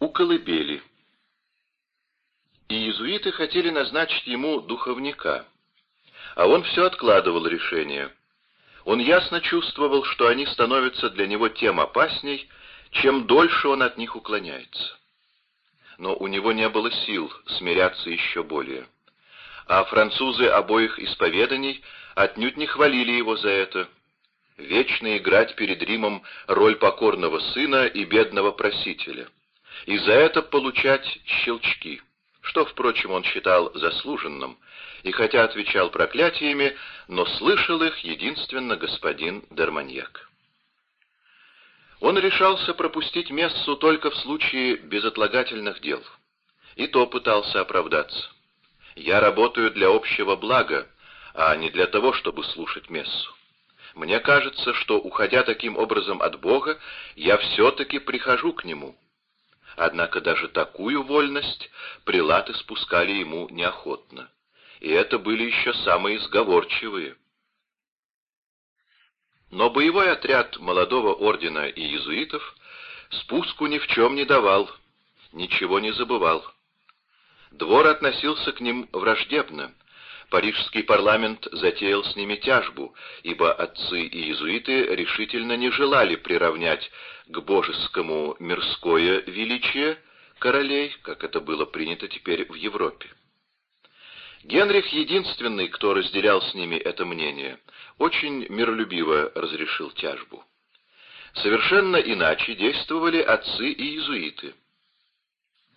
у колыбели. И иезуиты хотели назначить ему духовника, а он все откладывал решение. Он ясно чувствовал, что они становятся для него тем опасней, чем дольше он от них уклоняется. Но у него не было сил смиряться еще более. А французы обоих исповеданий отнюдь не хвалили его за это. Вечно играть перед Римом роль покорного сына и бедного просителя. И за это получать щелчки, что, впрочем, он считал заслуженным, и хотя отвечал проклятиями, но слышал их единственно господин Дерманьяк. Он решался пропустить мессу только в случае безотлагательных дел. И то пытался оправдаться. «Я работаю для общего блага, а не для того, чтобы слушать мессу. Мне кажется, что, уходя таким образом от Бога, я все-таки прихожу к Нему». Однако даже такую вольность прилаты спускали ему неохотно. И это были еще самые сговорчивые. Но боевой отряд молодого ордена и иезуитов спуску ни в чем не давал, ничего не забывал. Двор относился к ним враждебно. Парижский парламент затеял с ними тяжбу, ибо отцы и иезуиты решительно не желали приравнять к божескому мирское величие королей, как это было принято теперь в Европе. Генрих, единственный, кто разделял с ними это мнение, очень миролюбиво разрешил тяжбу. Совершенно иначе действовали отцы и иезуиты.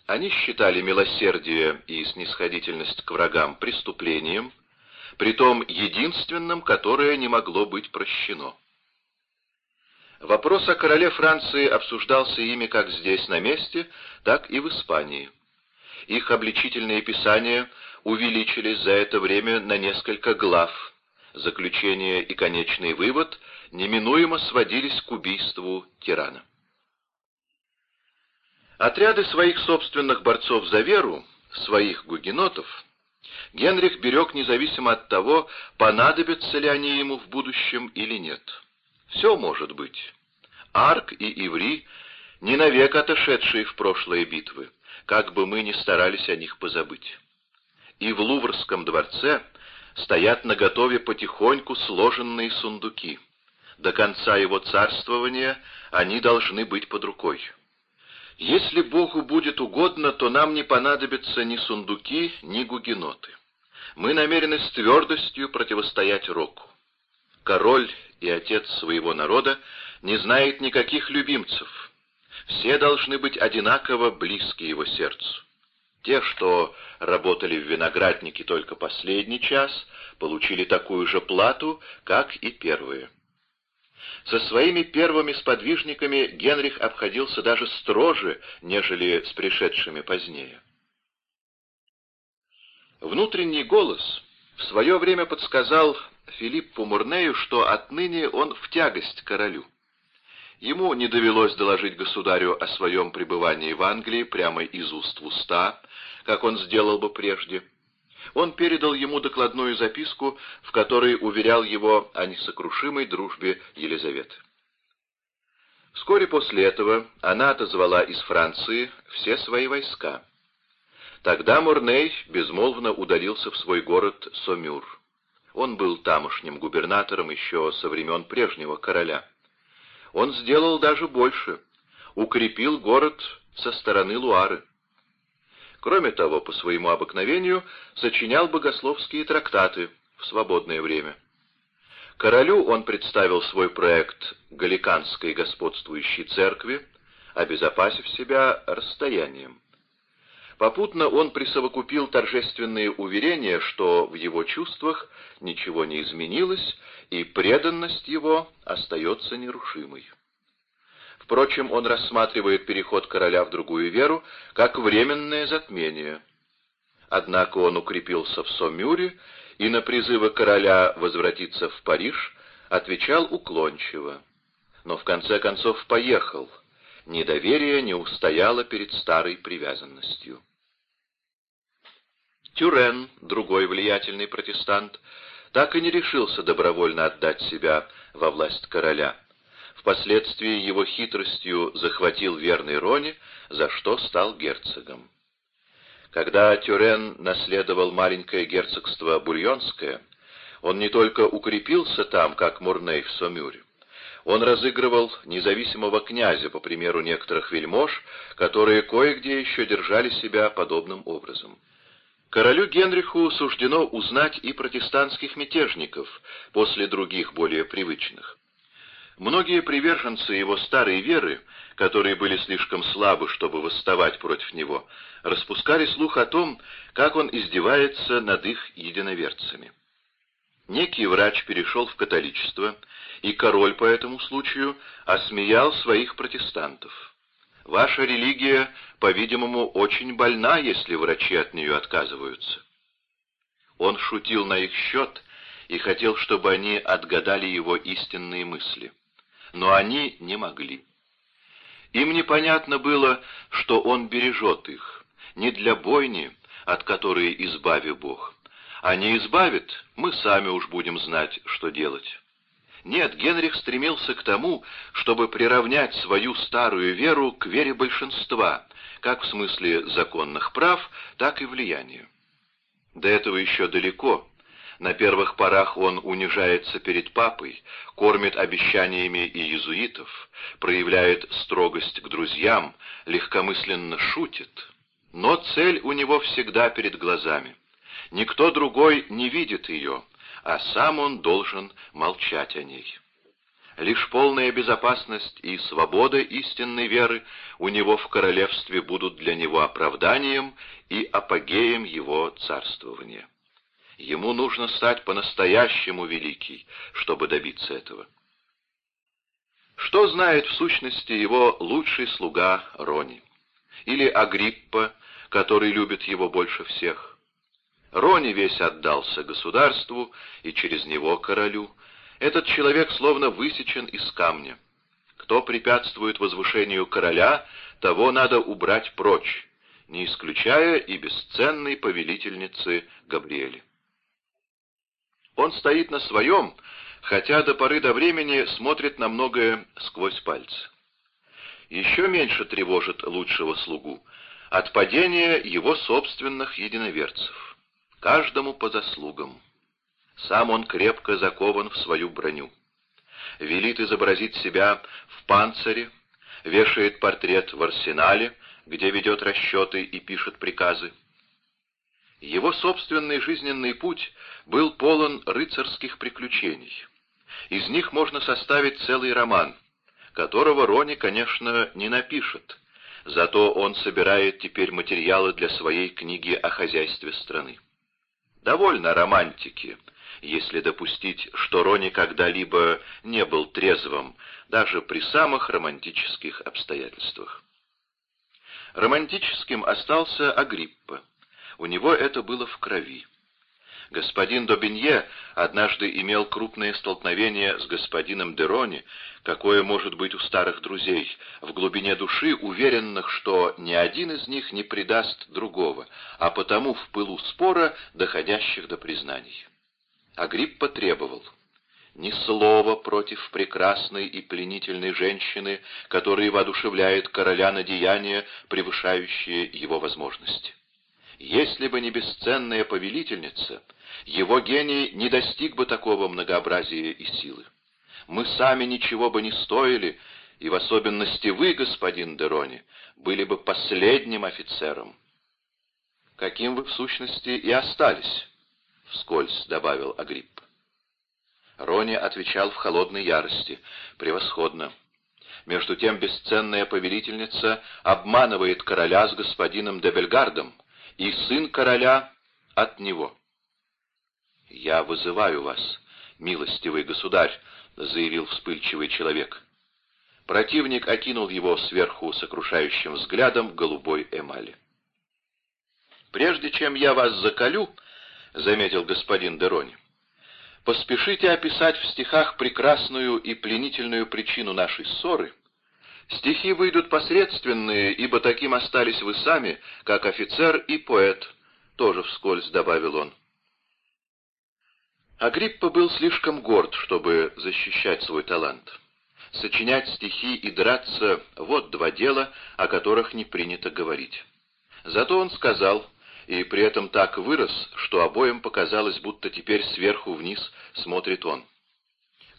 Они считали милосердие и снисходительность к врагам преступлением, притом единственным, которое не могло быть прощено. Вопрос о короле Франции обсуждался ими как здесь на месте, так и в Испании. Их обличительные писания увеличились за это время на несколько глав. Заключение и конечный вывод неминуемо сводились к убийству тирана. Отряды своих собственных борцов за веру, своих гугенотов, Генрих берег независимо от того, понадобятся ли они ему в будущем или нет. Все может быть. Арк и Иври — не навек отошедшие в прошлые битвы, как бы мы ни старались о них позабыть и в Луврском дворце стоят наготове потихоньку сложенные сундуки. До конца его царствования они должны быть под рукой. Если Богу будет угодно, то нам не понадобятся ни сундуки, ни гугеноты. Мы намерены с твердостью противостоять Року. Король и отец своего народа не знает никаких любимцев. Все должны быть одинаково близки его сердцу. Те, что работали в винограднике только последний час, получили такую же плату, как и первые. Со своими первыми сподвижниками Генрих обходился даже строже, нежели с пришедшими позднее. Внутренний голос в свое время подсказал Филиппу Мурнею, что отныне он в тягость королю. Ему не довелось доложить государю о своем пребывании в Англии прямо из уст в уста, как он сделал бы прежде. Он передал ему докладную записку, в которой уверял его о несокрушимой дружбе Елизаветы. Вскоре после этого она отозвала из Франции все свои войска. Тогда Мурней безмолвно удалился в свой город Сомюр. Он был тамошним губернатором еще со времен прежнего короля. Он сделал даже больше, укрепил город со стороны Луары. Кроме того, по своему обыкновению сочинял богословские трактаты в свободное время. Королю он представил свой проект Галиканской господствующей церкви, обезопасив себя расстоянием. Попутно он присовокупил торжественные уверения, что в его чувствах ничего не изменилось, и преданность его остается нерушимой. Впрочем, он рассматривает переход короля в другую веру как временное затмение. Однако он укрепился в Сомюре и на призывы короля возвратиться в Париж отвечал уклончиво. Но в конце концов поехал. Недоверие не устояло перед старой привязанностью. Тюрен, другой влиятельный протестант, так и не решился добровольно отдать себя во власть короля. Впоследствии его хитростью захватил верный Рони, за что стал герцогом. Когда Тюрен наследовал маленькое герцогство Бульонское, он не только укрепился там, как Мурней в Сомюре, он разыгрывал независимого князя, по примеру некоторых вельмож, которые кое-где еще держали себя подобным образом. Королю Генриху суждено узнать и протестантских мятежников после других более привычных. Многие приверженцы его старой веры, которые были слишком слабы, чтобы восставать против него, распускали слух о том, как он издевается над их единоверцами. Некий врач перешел в католичество, и король по этому случаю осмеял своих протестантов. Ваша религия, по-видимому, очень больна, если врачи от нее отказываются. Он шутил на их счет и хотел, чтобы они отгадали его истинные мысли но они не могли. Им непонятно было, что он бережет их, не для бойни, от которой избави Бог. А не избавит, мы сами уж будем знать, что делать. Нет, Генрих стремился к тому, чтобы приравнять свою старую веру к вере большинства, как в смысле законных прав, так и влияния. До этого еще далеко, на первых порах он унижается перед папой, кормит обещаниями и иезуитов, проявляет строгость к друзьям, легкомысленно шутит. Но цель у него всегда перед глазами. Никто другой не видит ее, а сам он должен молчать о ней. Лишь полная безопасность и свобода истинной веры у него в королевстве будут для него оправданием и апогеем его царствования. Ему нужно стать по-настоящему великий, чтобы добиться этого. Что знает в сущности его лучший слуга Рони? Или Агриппа, который любит его больше всех? Рони весь отдался государству и через него королю. Этот человек словно высечен из камня. Кто препятствует возвышению короля, того надо убрать прочь, не исключая и бесценной повелительницы Габриэли. Он стоит на своем, хотя до поры до времени смотрит на многое сквозь пальцы. Еще меньше тревожит лучшего слугу от падения его собственных единоверцев. Каждому по заслугам. Сам он крепко закован в свою броню. Велит изобразить себя в панцире, вешает портрет в арсенале, где ведет расчеты и пишет приказы. Его собственный жизненный путь был полон рыцарских приключений. Из них можно составить целый роман, которого Рони, конечно, не напишет, зато он собирает теперь материалы для своей книги о хозяйстве страны. Довольно романтики, если допустить, что Рони когда-либо не был трезвым, даже при самых романтических обстоятельствах. Романтическим остался Агриппа. У него это было в крови. Господин Добинье однажды имел крупное столкновение с господином Дерони, какое может быть у старых друзей, в глубине души уверенных, что ни один из них не предаст другого, а потому в пылу спора, доходящих до признаний. Агрипп потребовал ни слова против прекрасной и пленительной женщины, которая воодушевляет короля на деяния, превышающие его возможности. Если бы не бесценная повелительница, его гений не достиг бы такого многообразия и силы. Мы сами ничего бы не стоили, и в особенности вы, господин Дерони, были бы последним офицером. Каким вы в сущности и остались, — вскользь добавил Агрипп. Рони отвечал в холодной ярости. «Превосходно. Между тем бесценная повелительница обманывает короля с господином Дебельгардом, и сын короля от него. «Я вызываю вас, милостивый государь», — заявил вспыльчивый человек. Противник окинул его сверху сокрушающим взглядом голубой эмали. «Прежде чем я вас заколю», — заметил господин Дерони, — «поспешите описать в стихах прекрасную и пленительную причину нашей ссоры» Стихи выйдут посредственные, ибо таким остались вы сами, как офицер и поэт, — тоже вскользь добавил он. Агриппа был слишком горд, чтобы защищать свой талант. Сочинять стихи и драться — вот два дела, о которых не принято говорить. Зато он сказал, и при этом так вырос, что обоим показалось, будто теперь сверху вниз смотрит он.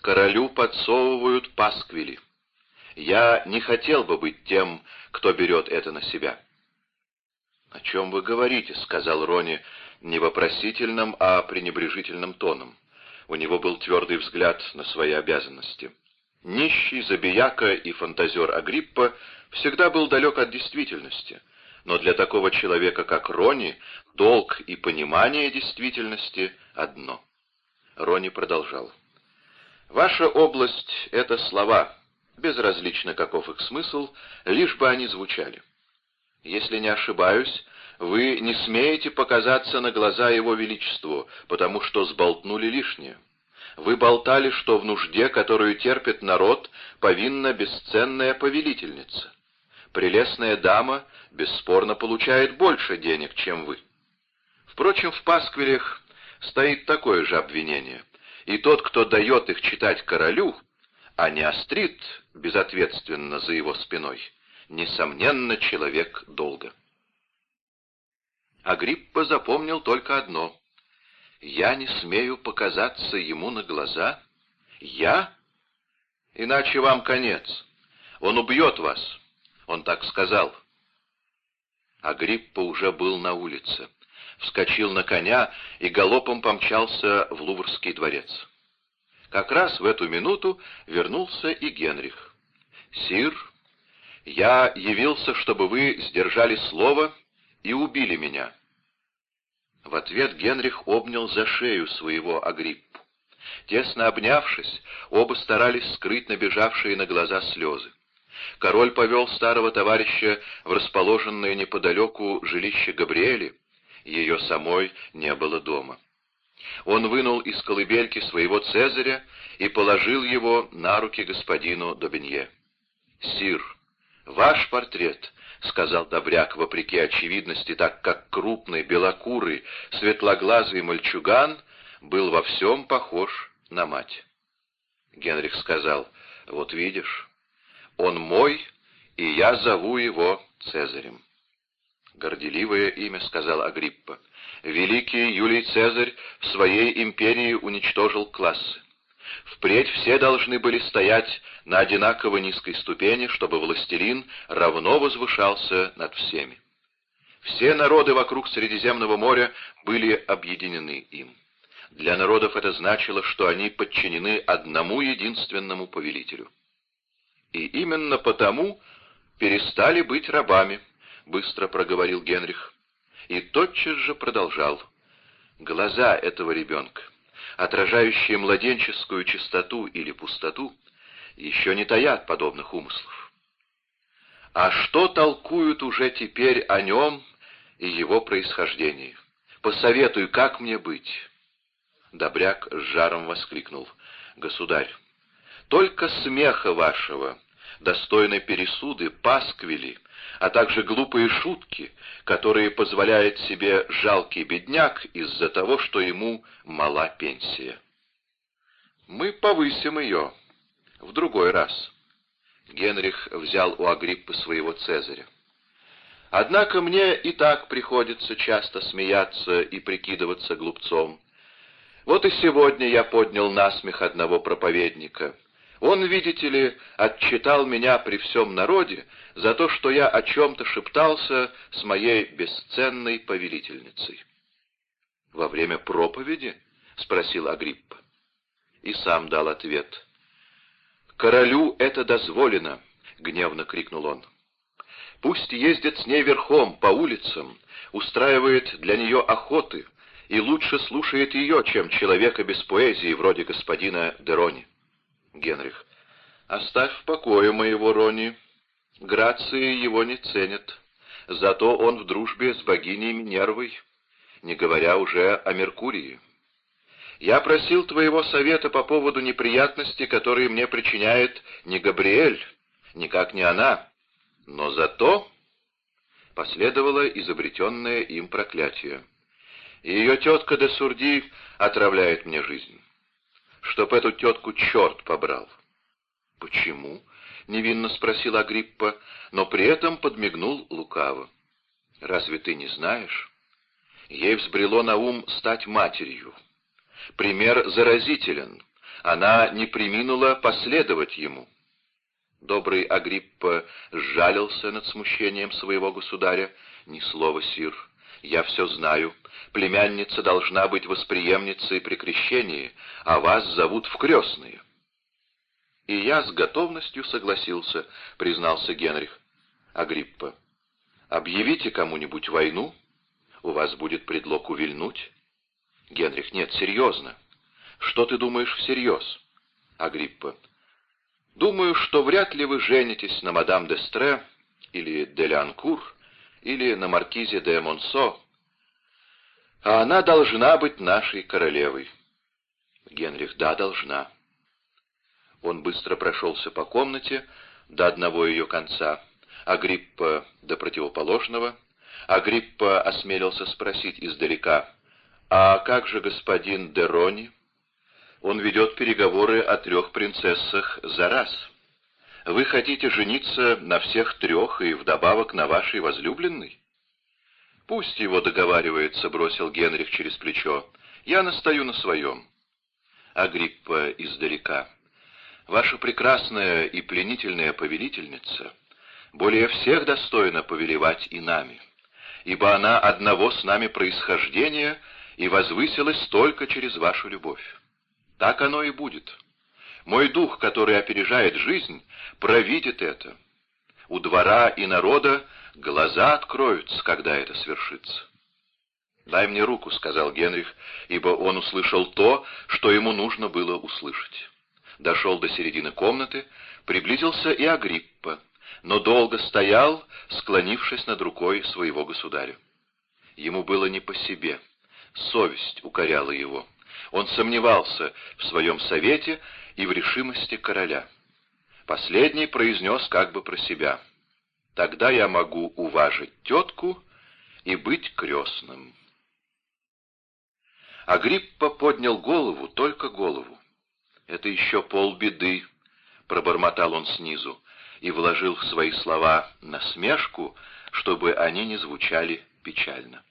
«Королю подсовывают пасквили. Я не хотел бы быть тем, кто берет это на себя». «О чем вы говорите?» — сказал Рони не вопросительным, а пренебрежительным тоном. У него был твердый взгляд на свои обязанности. Нищий, забияка и фантазер Агриппа всегда был далек от действительности, но для такого человека, как Рони, долг и понимание действительности одно. Рони продолжал. «Ваша область — это слова, безразлично каков их смысл, лишь бы они звучали. Если не ошибаюсь, вы не смеете показаться на глаза его величеству, потому что сболтнули лишнее. Вы болтали, что в нужде, которую терпит народ, повинна бесценная повелительница. Прелестная дама бесспорно получает больше денег, чем вы. Впрочем, в пасквилях стоит такое же обвинение, и тот, кто дает их читать королю, а не острит безответственно за его спиной, несомненно, человек долга. Агриппа запомнил только одно. «Я не смею показаться ему на глаза? Я? Иначе вам конец. Он убьет вас. Он так сказал». Агриппа уже был на улице. Вскочил на коня и галопом помчался в Луврский дворец. Как раз в эту минуту вернулся и Генрих. «Сир, я явился, чтобы вы сдержали слово и убили меня». В ответ Генрих обнял за шею своего Агриппу. Тесно обнявшись, оба старались скрыть набежавшие на глаза слезы. Король повел старого товарища в расположенное неподалеку жилище Габриэли, ее самой не было дома. Он вынул из колыбельки своего Цезаря и положил его на руки господину Добенье. «Сир, ваш портрет — сказал Добряк, вопреки очевидности, так как крупный, белокурый, светлоглазый мальчуган был во всем похож на мать. Генрих сказал, «Вот видишь, он мой, и я зову его Цезарем». «Горделивое имя», — сказал Агриппа. «Великий Юлий Цезарь в своей империи уничтожил классы. Впредь все должны были стоять на одинаково низкой ступени, чтобы властелин равно возвышался над всеми. Все народы вокруг Средиземного моря были объединены им. Для народов это значило, что они подчинены одному единственному повелителю. И именно потому перестали быть рабами, быстро проговорил Генрих. И тотчас же продолжал. Глаза этого ребенка отражающие младенческую чистоту или пустоту, еще не таят подобных умыслов. А что толкуют уже теперь о нем и его происхождении? Посоветуй, как мне быть?» Добряк с жаром воскликнул. «Государь, только смеха вашего, достойной пересуды, пасквили, а также глупые шутки, которые позволяет себе жалкий бедняк из-за того, что ему мала пенсия. Мы повысим ее в другой раз. Генрих взял у Агриппы своего Цезаря. Однако мне и так приходится часто смеяться и прикидываться глупцом. Вот и сегодня я поднял насмех одного проповедника — он, видите ли, отчитал меня при всем народе за то, что я о чем-то шептался с моей бесценной повелительницей. — Во время проповеди? — спросил Агриппа. И сам дал ответ. — Королю это дозволено, — гневно крикнул он. — Пусть ездит с ней верхом по улицам, устраивает для нее охоты и лучше слушает ее, чем человека без поэзии вроде господина Дерони. Генрих. «Оставь в покое моего Рони. Грации его не ценят. Зато он в дружбе с богиней Минервой, не говоря уже о Меркурии. Я просил твоего совета по поводу неприятностей, которые мне причиняет не Габриэль, никак не она, но зато...» Последовало изобретенное им проклятие. Ее тетка де Сурди отравляет мне жизнь чтоб эту тетку черт побрал. «Почему?» — невинно спросил Агриппа, но при этом подмигнул лукаво. «Разве ты не знаешь? Ей взбрело на ум стать матерью. Пример заразителен. Она не приминула последовать ему». Добрый Агриппа сжалился над смущением своего государя. «Ни слова, сир, я все знаю. Племянница должна быть восприемницей при крещении, а вас зовут в крестные». «И я с готовностью согласился», — признался Генрих. «Агриппа, объявите кому-нибудь войну, у вас будет предлог увильнуть». «Генрих, нет, серьезно. Что ты думаешь всерьез?» «Агриппа, думаю, что вряд ли вы женитесь на мадам де Стре или де Леанкур, или на маркизе де Монсо, а она должна быть нашей королевой». «Генрих, да, должна». Он быстро прошелся по комнате до одного ее конца, Агриппа до противоположного. Агриппа осмелился спросить издалека, «А как же господин Дерони?» «Он ведет переговоры о трех принцессах за раз. Вы хотите жениться на всех трех и вдобавок на вашей возлюбленной?» «Пусть его договаривается», — бросил Генрих через плечо. «Я настаю на своем». Агриппа издалека ваша прекрасная и пленительная повелительница более всех достойна повелевать и нами, ибо она одного с нами происхождения и возвысилась только через вашу любовь. Так оно и будет. Мой дух, который опережает жизнь, провидит это. У двора и народа глаза откроются, когда это свершится. «Дай мне руку», — сказал Генрих, ибо он услышал то, что ему нужно было услышать дошел до середины комнаты, приблизился и Агриппа, но долго стоял, склонившись над рукой своего государя. Ему было не по себе, совесть укоряла его. Он сомневался в своем совете и в решимости короля. Последний произнес как бы про себя. «Тогда я могу уважить тетку и быть крестным». Агриппа поднял голову, только голову. «Это еще полбеды», — пробормотал он снизу и вложил в свои слова насмешку, чтобы они не звучали печально.